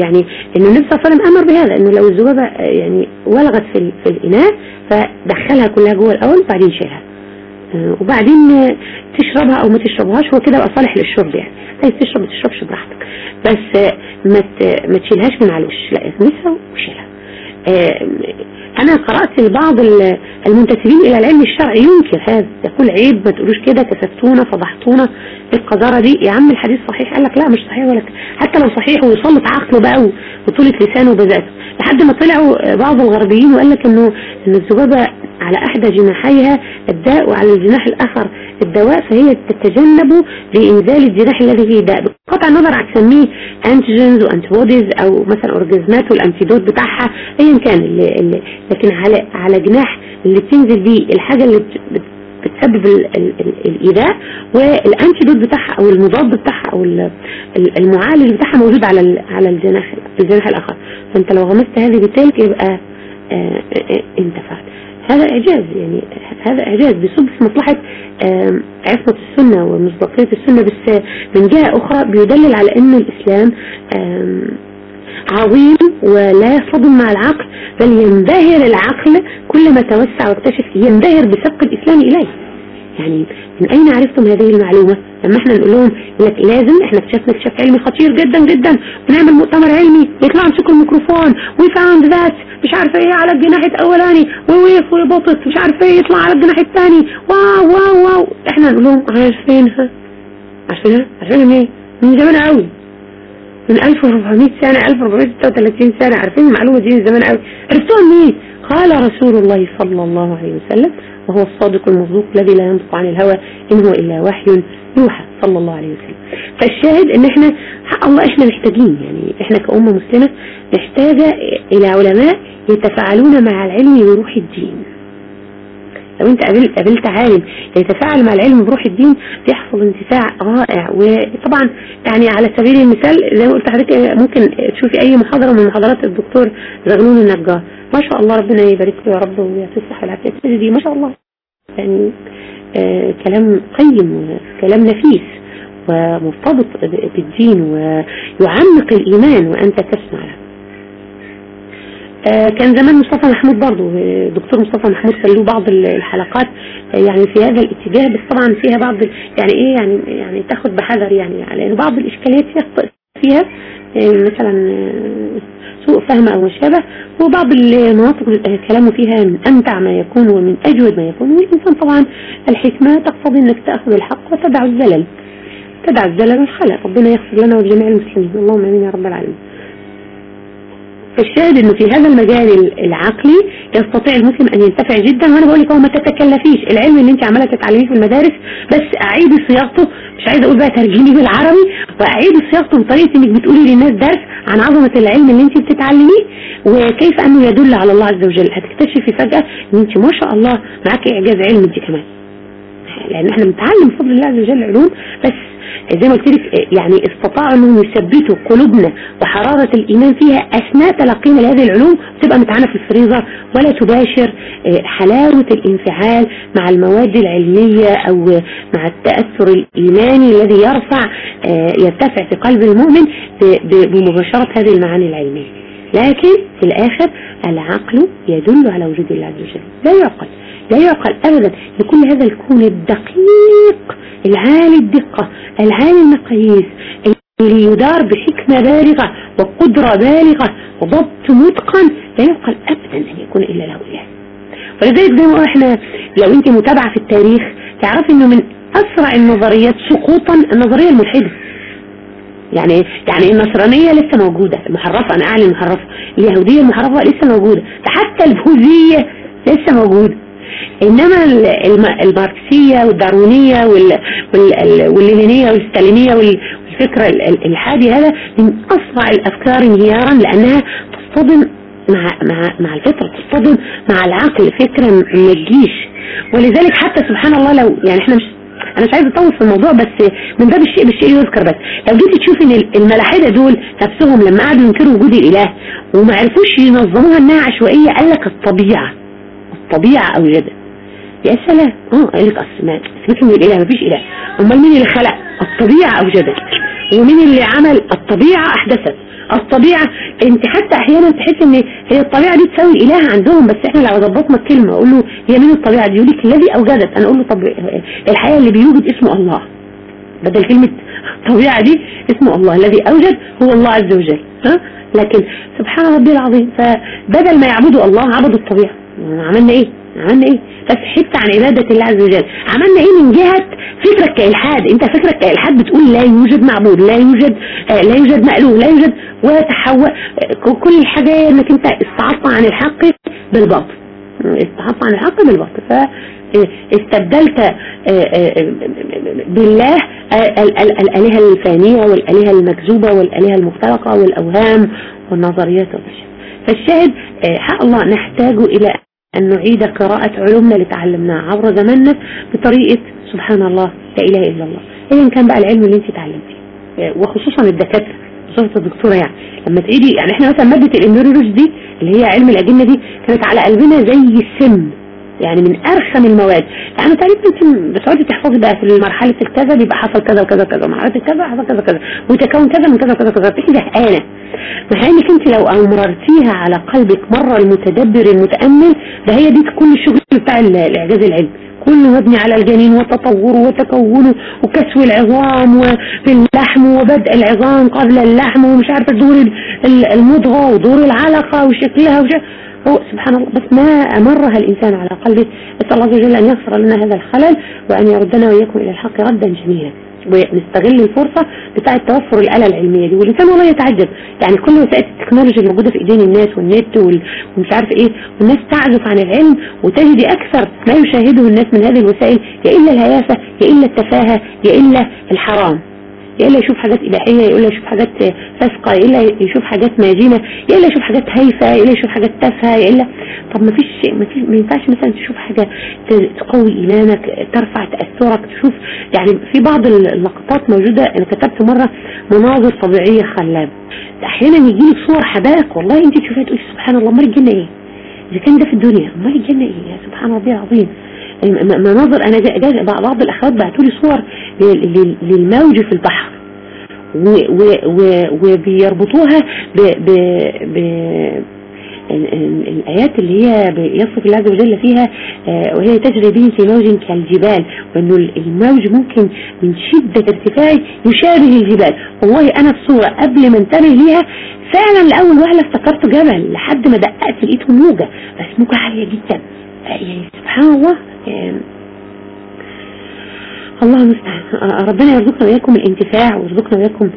Speaker 1: يعني إن النبي صلى الله عليه وسلم أمر بهذا إنه لو الذبابة يعني ولغت في, في الاناء فدخلها كلها جوه الأول وبعدين شيلها. وبعدين تشربها أو ما تشربهاش هو كده بقى صالح للشرب يعني. عايز تشرب ما تشربش براحتك. بس ما ما تشيلهاش من على الوش لا اغمسها وشيلها. أنا قرأت لبعض المنتسبين إلى العلم الشرعي. ينكر هذا. يقول عيب ما تقولوش كده كسفتونا فضحتونا القذارة دي. يا عم الحديث صحيح؟ قال لك لا مش صحيح. ولا حتى لو صحيح ويسلط عقله بقى وطولة لسانه وبذاته. لحد ما طلعوا بعض الغربيين وقال لك إنه إن الذبابة على إحدى جناحيها الداء وعلى الجناح الآخر الدواء فهي تتجنب لإنزال الجناح الذي فيه داء. بقطع النظر عن تسميه antigens و antibodies أو مثلا organism ات وال antidote بتاعها ايا كان. اللي اللي لكن على على جناح اللي بتنزل بيه الحاجة اللي بتسبب الإيذاء وال antidote بتاعها أو المضاد بتاعها أو المعالج بتاعها موجود على على الجناح الجناح الآخر. فأنت لو غمست هذه بتلك يبقى انت فعل هذا إعجاز يعني هذا إعجاز. بيصب في مصلحة عصمة السنة ومصداقية السنة. بس من جهة أخرى بيدلل على إن الإسلام عظيم ولا يصطدم مع العقل بل ينبهر العقل كلما توسع واكتشف ينبهر بسبق الإسلام إليه. يعني من أين عرفتم هذه المعلومة؟ لما إحنا نقول لهم لك لازم إحنا اكتشفنا اكتشاف علمي خطير جدا جدا. ونعمل مؤتمر علمي يطلع يمسكوا الميكروفون We found that. مش عارف إيه على الجناح الأولاني ويوقف ويبطط مش عارف إيه يطلع على الجناح الثاني wow wow wow. إحنا نقول لهم عارفينها. عارفينها؟ عارفينها إيه من زمان قوي. من 1400 سنة 1436 سنة عارفين المعلومة دي من زمان قوي. عرفتوها منين؟ قال رسول الله صلى الله عليه وسلم وهو الصادق المصدوق الذي لا ينطق عن الهوى إن هو إلا وحي. يوحى صلى الله عليه وسلم. فالشاهد إن إحنا حق الله إحنا محتاجين يعني إحنا كأمة مسلمة محتاجة إلى علماء يتفاعلون مع العلم بروح الدين. لو أنت قابلت, قابلت عالم يتفاعل مع العلم بروح الدين يحصل انتفاع رائع. وطبعا يعني على سبيل المثال زي ما قلت لحضرتك ممكن تشوفي أي محاضرة من محاضرات الدكتور زغلول النجار. ما شاء الله ربنا يبارك له يا رب ويعطيه الصحة والعافية دي ما شاء الله. يعني كلام قيم وكلام نفيس ومرتبط بالدين ويعمق الإيمان وأنت تسمع له. آه كان زمان مصطفى محمود برضو دكتور مصطفى محمود كان له بعض الحلقات يعني في هذا الاتجاه بس طبعا فيها بعض يعني إيه يعني يعني تاخد بحذر يعني لأن بعض الإشكاليات فيها يعني مثلا سوء فهم أو ما شابه وبعض المناطق كلامه فيها من أمتع ما يكون ومن أجود ما يكون. والإنسان طبعا الحكمة تقتضي أنك تأخذ الحق وتدع الزلل. تدع الزلل والخلق. ربنا يغفر لنا ولجميع المسلمين. اللهم آمين يا رب العالمين. فالشاهد إنه في هذا المجال العقلي يستطيع المسلم أن ينتفع جدا. وأنا بقول لك هو ما تتكلفيش. العلم اللي انت عماله تتعلميه في المدارس بس اعيدي صياغته. مش عايزة أقول بقى ترجميه بالعربي واعيدي صياغته بطريقة إنك بتقولي للناس درس عن عظمة العلم اللي انت بتتعلميه وكيف أنه يدل على الله عز وجل. هتكتشفي فجأة إن انت ما شاء الله معاكي إعجاز علم انت كمان. لأن إحنا بنتعلم بفضل الله عز وجل علوم بس زي ما قلت لك يعني استطاعوا انهم يثبتوا قلوبنا وحرارة الإيمان فيها أثناء تلقينا لهذه العلوم تبقى متعانة في الفريزر ولا تباشر حلاوة الانفعال مع المواد العلمية أو مع التأثر الإيماني الذي يرفع يرتفع في قلب المؤمن بمباشرة هذه المعاني العلمية. لكن في الآخر العقل يدل على وجود الله عز وجل لا يعقل. لا يعقل ابدا. لكل هذا الكون الدقيق العالي الدقة العالي المقاييس اللي يدار بحكمة بالغة وقدرة بالغة وضبط متقن. لا يعقل ابدا أن يكون إلا له إله. ولذلك زي ما إحنا لو أنت متابعة في التاريخ تعرفي إنه من أسرع النظريات سقوطا النظرية الملحدة يعني يعني النصرانية لسه موجودة المحرفة أنا أعلن المحرفة. اليهودية المحرفة لسه موجودة. حتى البوذية لسه موجودة إنما الماركسية والداروينية واللينية والستالينية والفكرة الحادي هذا من أسرع الأفكار انهيارا لأنها تصطدم مع مع مع الفطرة تصطدم مع العقل فكرة ما تجيش ولذلك حتى سبحان الله لو يعني إحنا مش أنا مش عايز أطول في الموضوع بس من باب الشيء بالشيء يذكر بس. لو جيت تشوف إن الملاحدة دول نفسهم لما قعدوا ينكروا وجود الإله وما عرفوش ينظموها إنها عشوائية قال لك الطبيعة. الطبيعة اوجدت يا سلام. آه قال لك أصل ما سيبك من الاله مفيش إله. أمال مين اللي خلق؟ الطبيعة اوجدت ومين اللي عمل؟ الطبيعة أحدثت. الطبيعة أنت حتى أحيانا تحس إن هي الطبيعة دي تساوي إله عندهم بس إحنا لو ظبطنا الكلمة أقول له هي مين الطبيعة دي؟ يقول لك الذي أوجدت. أنا أقول له طب الحقيقة اللي بيوجد اسمه الله. بدل كلمة الطبيعة دي اسمه الله. الذي أوجد هو الله عز وجل. ها؟ لكن سبحان ربي العظيم فبدل ما يعبدوا الله عبدوا الطبيعة. عملنا إيه؟ عملنا إيه؟ بس حتة عن عبادة الله عز وجل. عملنا إيه من جهة فكرك كإلحاد؟ أنت فكرك كإلحاد بتقول لا يوجد معبود لا يوجد آه لا يوجد مألوه لا يوجد وتحول كل حاجة إنك أنت استعطى عن الحق بالباطل. استعطى عن الحق بالباطل. فاستبدلت آه، آه، بالله الآلهة الفانية والآلهة المكذوبة والآلهة المختلقة والأوهام والنظريات والأشياء. فالشاهد حق الله نحتاج إلى أن نعيد قراءة علومنا اللي تعلمناها عبر زماننا بطريقة سبحان الله لا إله إلا الله. أيا كان بقى العلم اللي أنت تعلمتيه وخصوصا الدكاترة خصوصا الدكتورة يعني. لما تعيدي يعني إحنا مثلا مادة الإمبريولوجي دي اللي هي علم الأجنة دي كانت على قلبنا زي السم. يعني من أرخم المواد. يعني تقريبا أنت بتقعدي تحفظي بقى في مرحلة الكذا بيبقى حصل كذا وكذا وكذا مرحلة الكذا حصل كذا وكذا وتكون كذا من كذا وكذا وكذا. تحكي زهقانة مع انك أنت لو امررتيها على قلبك مرة المتدبر المتأمل ده هي دي كل الشغل بتاع الإعجاز العلمي. كله مبني على الجنين وتطوره وتكونه وكسو العظام وفي اللحم وبدء العظام قبل اللحم ومش عارفة دور المضغة ودور العلقة وشكلها وشكلها هو سبحان الله بس ما أمرها الإنسان على قلبه. نسأل الله عز وجل أن يغفر لنا هذا الخلل وأن يردنا وإياكم إلى الحق ردا جميلا. ونستغل الفرصة بتاعة توفر الآلة العلمية دي. والإنسان والله يتعجب. يعني كل وسائل التكنولوجيا اللي موجودة في إيدين الناس والنت ومش عارف إيه والناس تعزف عن العلم وتجد أكثر ما يشاهده الناس من هذه الوسائل يا إلا الهيافة يا إلا التفاهة يا إلا الحرام. يا إلا يشوف حاجات إباحية يا إلا يشوف حاجات فاسقة يا إلا يشوف حاجات ماجنة يا إلا يشوف حاجات هايفة يا إلا يشوف حاجات تافهة يا إلا. طب ما فيش ما, ينفعش مثلا تشوف حاجة تقوي إيمانك ترفع تأثرك تشوف يعني في بعض اللقطات موجودة أنا كتبت مرة مناظر طبيعية خلابة أحيانا يجي لك صور حدائق والله أنت تشوفيها تقولي سبحان الله أمال الجنة إيه؟ إذا كان ده في الدنيا أمال الجنة إيه؟ يا سبحان ربي العظيم. مناظر أنا جاي بعض الأخوات بعتوا لي صور للموج في البحر. وبيربطوها ب ب ب الآيات اللي هي يصف الله عز وجل فيها آه، وهي تجري به في موج كالجبال وأنه الموج ممكن من شدة ارتفاعه يشابه الجبال. والله أنا الصورة قبل ما انتبه ليها فعلا لأول وهلة افتكرت جبل لحد ما دققت لقيته موجة. بس موجة عالية جدا. يعني سبحان الله يعني الله المستعان. ربنا يرزقنا وإياكم الانتفاع ويرزقنا وإياكم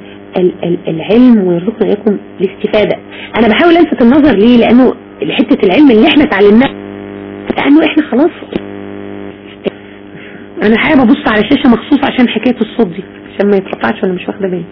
Speaker 1: العلم ويرزقنا وإياكم الاستفادة. أنا بحاول ألفت النظر ليه؟ لأنه حتة العلم اللي إحنا اتعلمناه لأنه إحنا خلاص أنا حابب أبص على الشاشة مخصوص عشان حكاية الصوت دي عشان ما يتقطعش ولا مش واخدة بالي.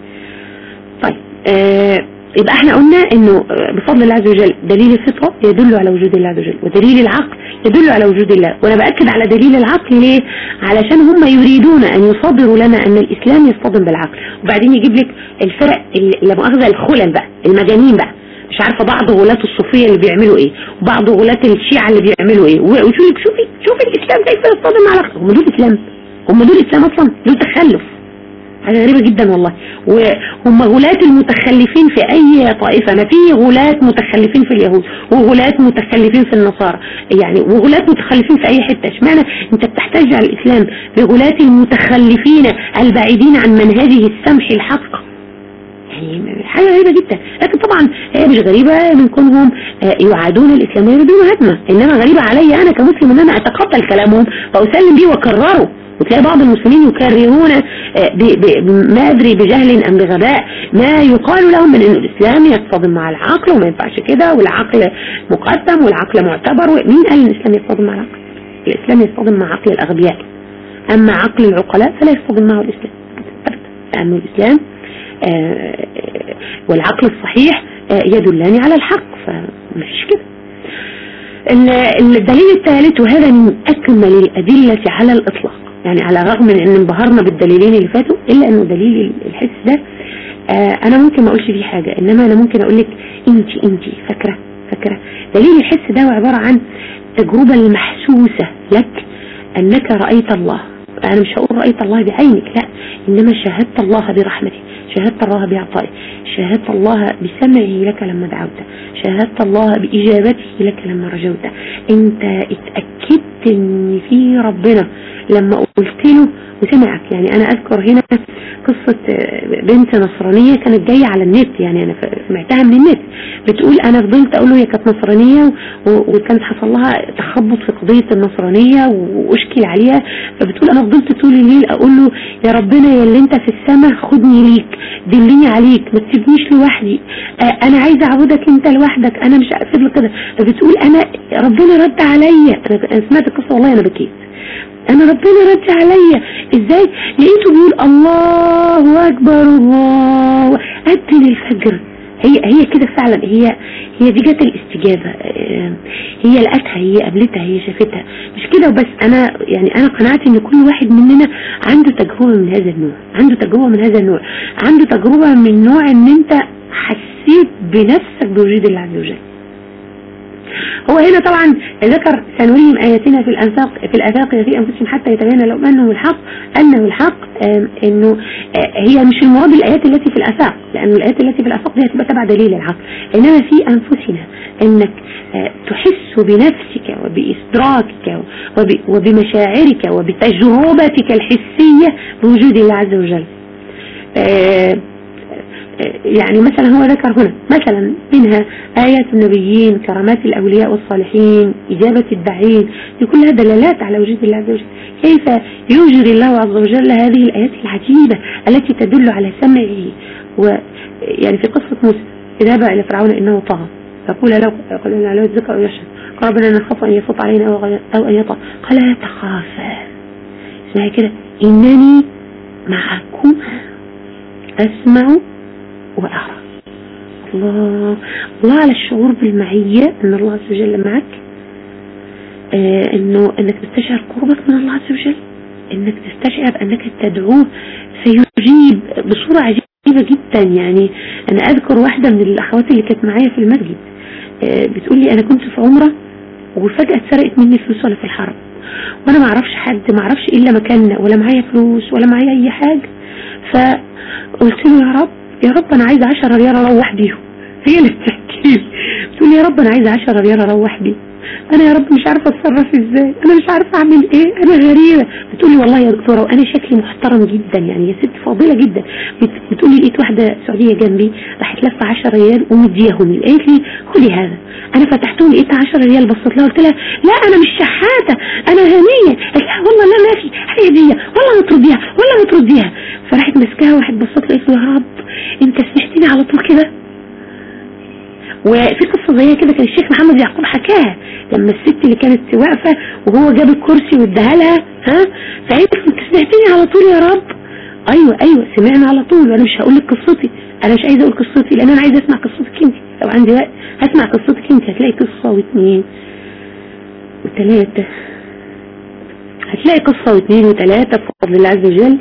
Speaker 1: طيب آه يبقى إحنا قلنا إنه بفضل الله عز وجل دليل الفطرة يدل على وجود الله عز وجل ودليل العقل يدل على وجود الله. وأنا بأكد على دليل العقل ليه؟ علشان هم يريدون أن يصدروا لنا أن الإسلام يصطدم بالعقل. وبعدين يجيب لك الفرق اللي مؤاخذة الخلل بقى المجانين بقى. مش عارفة بعض غلاة الصوفية اللي بيعملوا إيه وبعض غلاة الشيعة اللي بيعملوا إيه. وشوفي شوفي شوفي الإسلام كيف يصطدم العقل هم دول إسلام. هم دول إسلام أصلا دول تخلف. حاجة غريبة جدا والله. وهم غلاة المتخلفين في أي طائفة. ما في غلاة متخلفين في اليهود وغلاة متخلفين في النصارى. يعني وغلاة متخلفين في أي حتة. اشمعنى أنت بتحتاج على الإسلام بغلاة المتخلفين البعيدين عن منهجه السمح الحق؟ يعني حاجة غريبة جدا. لكن طبعا هي مش غريبة من كونهم آه، يعادون الإسلام ويريدون هدمه إنما غريبة علي أنا كمسلم إن أنا اتقبل كلامهم وأسلم بيه وأكرره. وتلاقي بعض المسلمين يكرهون آه، ما أدري بجهل أم بغباء ما يقال لهم من أن الإسلام يصطدم مع العقل وما ينفعش كده والعقل مقدم والعقل معتبر مين قال الإسلام يصطدم مع العقل؟ الإسلام يصطدم مع عقل الأغبياء. أما عقل العقلاء فلا يصطدم معه الإسلام. لأنه الإسلام آه، والعقل الصحيح آه، يدلان على الحق فمفيش كده. الدليل الثالث وهذا من أكمل الأدلة على الإطلاق. يعني على الرغم من أن انبهرنا بالدليلين اللي فاتوا إلا أنه دليل الحس ده آه أنا ممكن ما أقولش فيه حاجة إنما أنا ممكن أقول لك أنت أنت فاكرة فاكرة. دليل الحس ده عبارة عن التجربة المحسوسة لك أنك رأيت الله. أنا مش هقول رأيت الله بعينك لا إنما شاهدت الله برحمته شاهدت الله بعطائه شاهدت الله بسمعه لك لما دعوت شاهدت الله بإجابته لك لما رجوت. انت اتأكدت ان في ربنا لما قلت له وسمعك يعني أنا أذكر هنا قصة بنت نصرانية كانت جاية على النت يعني أنا سمعتها من النت. بتقول أنا فضلت أقول له هي كانت نصرانية وكانت حصل لها تخبط في قضية النصرانية واشكل عليها. فبتقول أنا فضلت طول الليل أقول له يا ربنا يا اللي أنت في السماء خدني ليك دلني عليك ما تسيبنيش لوحدي. أنا عايزة اعبدك أنت لوحدك أنا مش له كده. فبتقول أنا ربنا رد عليا. أنا سمعت القصة والله أنا بكيت. انا ربنا رد عليا. إزاي؟ لقيته بيقول الله أكبر الله. ادن الفجر. هي هي كده فعلا. هي هي دي جت الاستجابة. هي لقتها هي قابلتها هي شافتها. مش كده وبس. أنا يعني أنا قناعتي إن كل واحد مننا عنده تجربة من هذا النوع. عنده تجربة من هذا النوع. عنده تجربة من نوع إن أنت حسيت بنفسك بوجود الله عز وجل هو هنا طبعا ذكر سنريهم آياتنا في الأنفاق في الآفاق في أنفسهم حتى يتبين لهم أنه الحق أنه الحق أنه هي مش المراد الآيات التي في الآفاق لأن الآيات التي في الآفاق دي هتبقى تبع دليل العقل إنما في أنفسنا أنك تحس بنفسك وبإدراكك وبمشاعرك وبتجربتك الحسية بوجود الله عز وجل. يعني مثلا هو ذكر هنا مثلا منها آيات النبيين كرامات الأولياء والصالحين إجابة الداعين دي كلها دلالات على وجود الله عز وجل. كيف يجري الله عز وجل هذه الآيات العجيبة التي تدل على سمعه؟ ويعني في قصة موسى إذهب إلى فرعون إنه طغى. فقول له قال لنا له الذكر أو يشهد قال ربنا نخاف أن يفوت علينا أو أن يطغى. قال لا تخافا اسمعي كده. إنني معكما أسمع وأرى الله. الله على الشعور بالمعية أن الله عز وجل معك. آه أنه أنك تستشعر قربك من الله عز وجل. أنك تستشعر أنك تدعوه. فيجيب بصورة عجيبة جدا. يعني أنا أذكر واحدة من الأخوات اللي كانت معايا في المسجد. آه بتقول لي أنا كنت في عمرة وفجأة اتسرقت مني فلوس ولا في الحرم. وأنا ما أعرفش حد ما أعرفش إلا مكاننا. ولا معايا فلوس ولا معايا أي حاجة. فقلت له يا رب يا رب أنا عايزة 10 ريال أروح بيهم. هي اللي بتحكي لي. بتقول يا رب أنا عايزة 10 ريال أروح بيهم. أنا يا رب مش عارفة أتصرف إزاي. أنا مش عارفة أعمل إيه. أنا غريبة. بتقولي والله يا دكتورة وأنا شكلي محترم جدا يعني. يا ست فاضلة جدا. بتقولي لقيت واحدة سعودية جنبي راحت لفة 10 ريال ومدياهم لي. قالت لي خدي هذا. أنا فتحتهم لقيت 10 ريال بصيت لها قلت لها لا أنا مش شحاتة. أنا غنيه قالت لها والله لا ما في. هي دي. والله ما ترديها والله ما ترديها فراحت ماسكاها وراحت بصت لقيت يا رب أنت سمحتني على طول كده؟ وفي قصة زي كده كان الشيخ محمد يعقوب حكاها لما الست اللي كانت واقفة وهو جاب الكرسي واداها لها ها؟ فقالت أنت سمعتني على طول يا رب. أيوه أيوه سمعنا على طول وأنا مش هقول لك قصتي أنا مش عايزة أقول قصتي لأن أنا عايزة أسمع قصتك أنت. لو عندي وقت هسمع قصتك أنت هتلاقي قصة واثنين وثلاثه هتلاقي قصة واثنين وثلاثة بفضل الله عز وجل.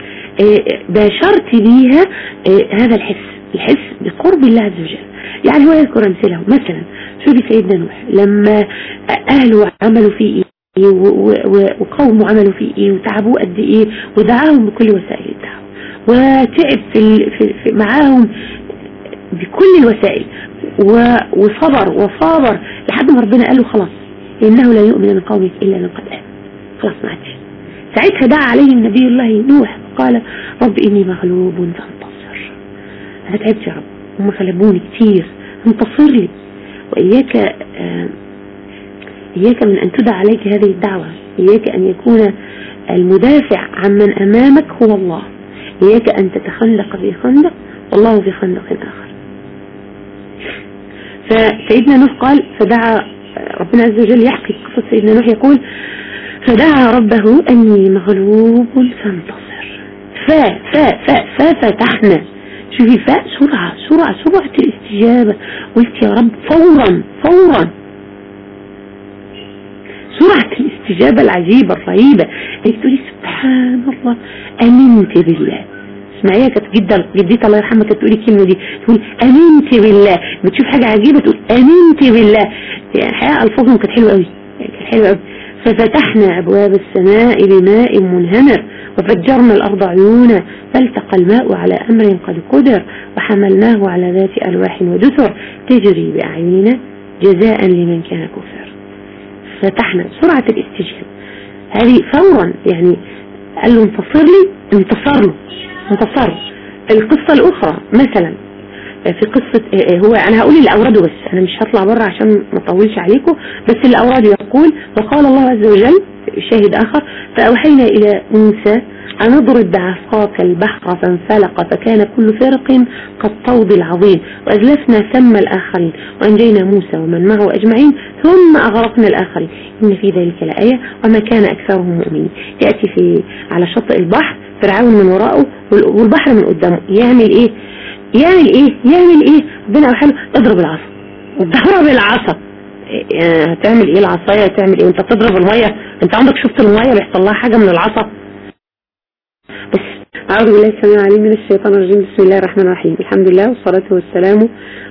Speaker 1: باشرت بيها هذا الحس الحس بقرب الله عز وجل. يعني هو يذكر امثله مثلا شوفي سيدنا نوح؟ لما أهله عملوا فيه إيه؟ وقومه عملوا فيه إيه؟ وتعبوه قد إيه؟ ودعاهم بكل وسائل الدعوه وتعب في, في, في معاهم بكل الوسائل. وصبر وصابر لحد ما ربنا قال له خلاص إنه لا يؤمن من قومك إلا من قد امن خلاص ما عادش. ساعتها دعا عليه النبي الله نوح قال رب إني مغلوب فانتصر. أنا تعبت يا رب. هم غلبوني كتير. انتصر لي. وإياك آه إياك من أن تدع عليك هذه الدعوة. إياك أن يكون المدافع عمن أمامك هو الله. إياك أن تتخندق في خندق والله في خندق آخر. فسيدنا نوح قال فدعا ربنا عز وجل يحكي قصة سيدنا نوح يقول فدعا ربه أني مغلوب فانتصر. فا فا فا فا فتحنا. شوفي سرعة سرعة سرعة الاستجابة. قلت يا رب فورا فورا. سرعة الاستجابة العجيبة الرهيبة. تقولي سبحان الله؟ آمنت بالله. اسمعيها كانت جدا جدتي الله يرحمها كانت تقولي الكلمة دي. تقول آمنت بالله. بتشوف حاجة عجيبة تقول آمنت بالله. يعني الحقيقة ألفاظهم كانت حلوة قوي كانت حلوة قوي ففتحنا أبواب السماء بماء منهمر. وفجرنا الأرض عيونا فالتقى الماء على أمر قد قدر وحملناه على ذات ألواح ودثر تجري بأعيننا جزاء لمن كان كفر. فتحنا سرعة الاستجابة. هذه فورا يعني قال له انتصر لي انتصر له انتصر القصة الأخرى مثلا في قصة هو أنا هقول اللي أورده بس أنا مش هطلع بره عشان ما أطولش عليكم بس اللي أورده يقول وقال الله عز وجل شاهد آخر فأوحينا إلى موسى أن اضرب بعصاك البحر فانفلق فكان كل فرق كالطود العظيم وأزلفنا ثم الآخرين وأنجينا موسى ومن معه أجمعين ثم أغرقنا الآخرين. إن في ذلك لآية وما كان أكثرهم مؤمنين. يأتي في على شاطئ البحر فرعون من وراءه والبحر من قدامه. يعمل إيه؟ يعمل إيه؟ يعمل إيه؟ ربنا له اضرب العصا. ضرب العصا. هتعمل إيه العصاية؟ تعمل إيه؟ انت تضرب المية. أنت عندك شفت المية بيحصل لها حاجة من العصا؟ بس. أعوذ بالله السميع العليم من الشيطان الرجيم. بسم الله الرحمن الرحيم. الحمد لله والصلاة والسلام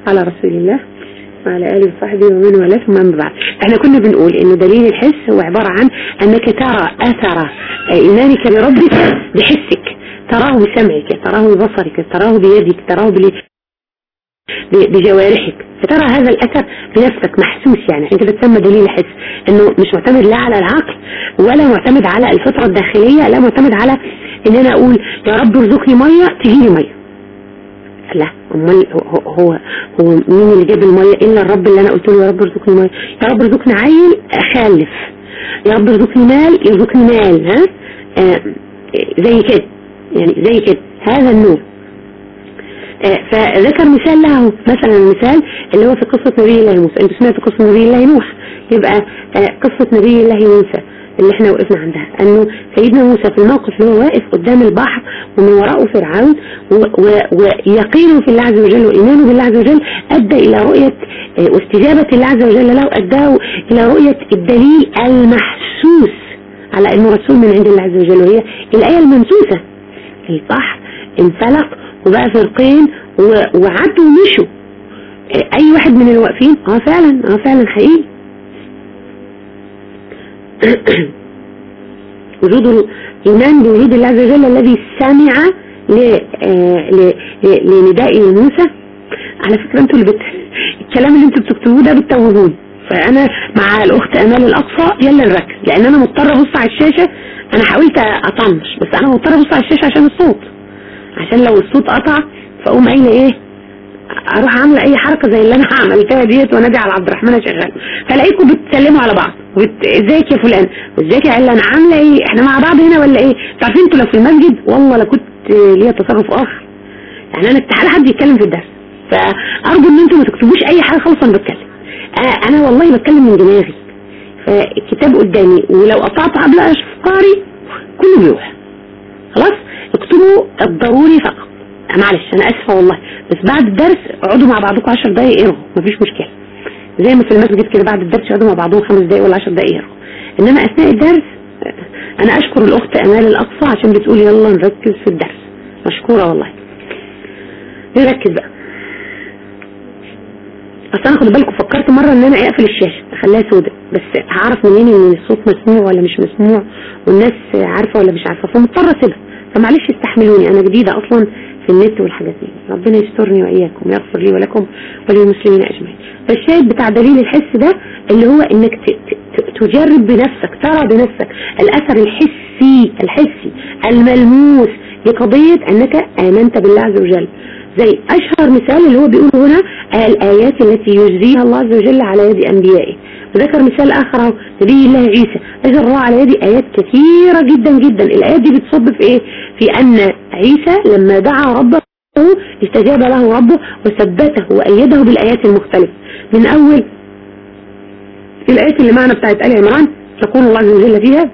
Speaker 1: على رسول الله وعلى آله وصحبه ومن والاه. ثم أما بعد. إحنا كنا بنقول انه دليل الحس هو عبارة عن أنك ترى أثر إيمانك بربك بحسك. تراه بسمعك تراه ببصرك تراه بيدك تراه بجوارحك. فترى هذا الأثر بنفسك محسوس يعني. عشان كده تسمى دليل الحس إنه مش معتمد لا على العقل ولا معتمد على الفطرة الداخلية لا معتمد على إن أنا أقول يا رب ارزقني مية تجيني مية. لا أمال هو هو مين اللي جاب المية؟ إلا الرب اللي أنا قلت له يا رب ارزقني مية. يا رب ارزقني عيل اخلف يا رب ارزقني مال يرزقني مال ها؟ آه زي كده. يعني زي كده. هذا النوع آه فذكر مثال له. مثلا المثال اللي هو في قصة نبي الله موسى. أنتوا سمعتوا قصة نبي الله نوح. يبقى آه قصة نبي الله موسى اللي إحنا وقفنا عندها. أنه سيدنا موسى في الموقف اللي هو واقف قدام البحر ومن وراءه فرعون ويقينه في الله عز وجل وإيمانه بالله عز وجل أدى إلى رؤية آه واستجابة الله عز وجل له أداه إلى رؤية الدليل المحسوس على أنه رسول من عند الله عز وجل. وهي الآية الممسوسة البحر انفلق وبقى فرقين وعدوا ومشوا. أي واحد من الواقفين آه فعلا آه فعلا حقيقي. وجود الإيمان بوجود الله عز وجل الذي سمع لنداء موسى. على فكرة أنتوا اللي بت... الكلام اللي أنتوا بتكتبوه ده بتتوهوني فأنا مع الأخت أمال الأقصى يلا نركز. لأن أنا مضطرة أبص على الشاشة أنا حاولت أطنش بس أنا مضطرة أبص على الشاشة عشان الصوت. عشان لو الصوت قطع فأقوم قايلة إيه أروح عاملة أي حركة زي اللي أنا عملتها ديت وانادي على عبد الرحمن شغال. فلاقيكم بتسلموا على بعض. إزيك يا فلان؟ إزيك يا أنا عاملة إيه؟ إحنا مع بعض هنا ولا إيه؟ عارفين إنتوا لو في المسجد؟ والله لا كنت ليا تصرف آخر. يعني أنا استحاله حد يتكلم في الدرس. فأرجو إن أنتوا ما تكتبوش أي حاجة خالص أنا بتكلم. أنا والله بتكلم من دماغي. فالكتاب قدامي ولو قطعت عبل افكاري كله بيروح. خلاص؟ اكتبوا الضروري فقط. معلش أنا آسفة والله بس بعد الدرس اقعدوا مع بعضكم 10 دقايق ارغوا مفيش مشكلة. زي ما في المسجد كده بعد الدرس يقعدوا مع بعضهم خمس دقايق ولا 10 دقايق ارغوا إنما أثناء الدرس أنا أشكر الأخت أمال الأقصى عشان بتقول يلا نركز في الدرس. مشكورة والله. نركز بقى. أصل أنا خدوا بالكم فكرت مرة إن أنا أقفل الشاشة أخليها سوداء بس هعرف منين إن الصوت مسموع ولا مش مسموع والناس عارفة ولا مش عارفة فمضطرة أسيبها. فمعلش استحملوني أنا جديدة أصلا في النت والحاجات دي. ربنا يسترني وإياكم ويغفر لي ولكم وللمسلمين أجمعين. فالشاهد بتاع دليل الحس ده اللي هو إنك تجرب بنفسك ترى بنفسك الأثر الحسي الحسي الملموس لقضية أنك آمنت بالله عز وجل. زي أشهر مثال اللي هو بيقول هنا الآيات التي يجزيها الله عز وجل على يد أنبيائه. وذكر مثال آخر نبي الله عيسى. اجر الله على يدي آيات كثيرة جدا جدا. الآيات دي بتصب في إيه؟ في أن عيسى لما دعا ربه استجاب له ربه وثبته وأيده بالآيات المختلفة. من أول الآيات اللي معنا بتاعت آل عمران يقول الله عز وجل فيها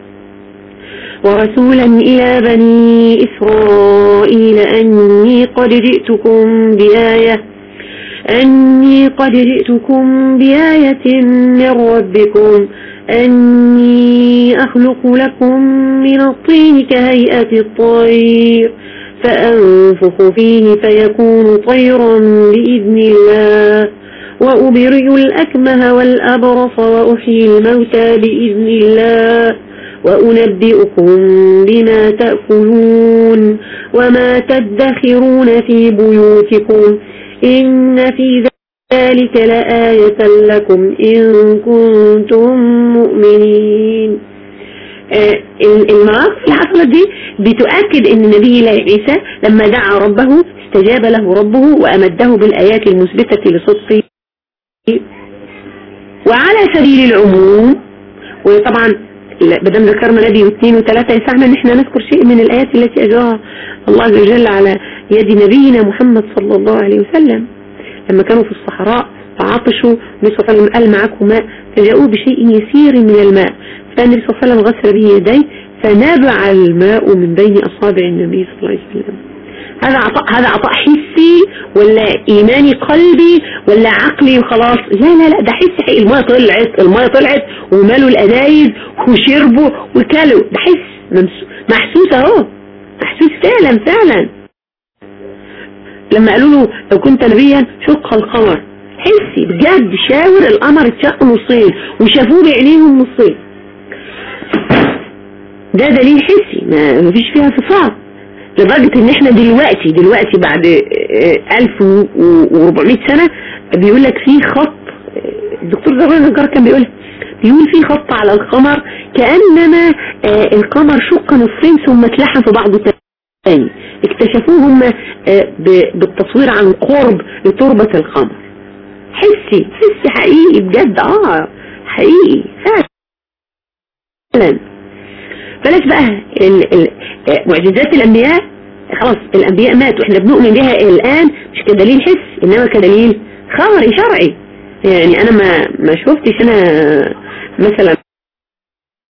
Speaker 1: ورسولا إلى بني إسرائيل أني قد جئتكم بآية أني قد جئتكم بآية من ربكم أني أخلق لكم من الطين كهيئة الطير فأنفخ فيه فيكون طيرا بإذن الله وأبرئ الأكمه والأبرص وأحيي الموتى بإذن الله. وأنبئكم بما تأكلون وما تدخرون في بيوتكم إن في ذلك لآية لكم إن كنتم مؤمنين. آه، المواقف اللي حصلت دي بتؤكد إن نبي الله عيسى لما دعا ربه استجاب له ربه وأمده بالآيات المثبتة لصدقه وعلى سبيل العموم. وطبعا بدم ذكرنا نبي واثنين وثلاثة يسعنا ان إحنا نذكر شيء من الآيات التي أجراها الله عز وجل على يد نبينا محمد صلى الله عليه وسلم. لما كانوا في الصحراء فعطشوا النبي صلى الله عليه وسلم قال معكم ماء فجاءوا بشيء يسير من الماء. فالنبي صلى الله عليه وسلم غسل به يديه فنبع الماء من بين أصابع النبي صلى الله عليه وسلم. هذا عطاء هذا عطاء حسي ولا إيماني قلبي ولا عقلي وخلاص. لا لا لا ده حسي حقيقي. المية طلعت المية طلعت ومالوا الأنايب وشربوا وكلوا ده حس محسوس أهو. محسوس فعلا فعلا. لما قالوا له لو كنت نبيا شق القمر. حسي بجد شاور القمر اتشق نصين وشافوه بعينيهم نصين. ده دليل حسي. ما فيش فيها صفات لدرجة إن إحنا دلوقتي دلوقتي بعد 1400 سنة بيقول لك في خط الدكتور زهران النجار كان بيقول بيقول في خط على القمر كأنما آه، القمر شق نصين ثم اتلحم في بعضه تاني اكتشفوه هم آه، بالتصوير عن قرب لتربة القمر. حسي حسي حقيقي بجد آه حقيقي فعلا. بلاش بقى معجزات الأنبياء. خلاص الأنبياء ماتوا. إحنا بنؤمن بها الآن. مش كدليل حس إنما كدليل خبري شرعي. يعني أنا ما ما شفتش أنا مثلا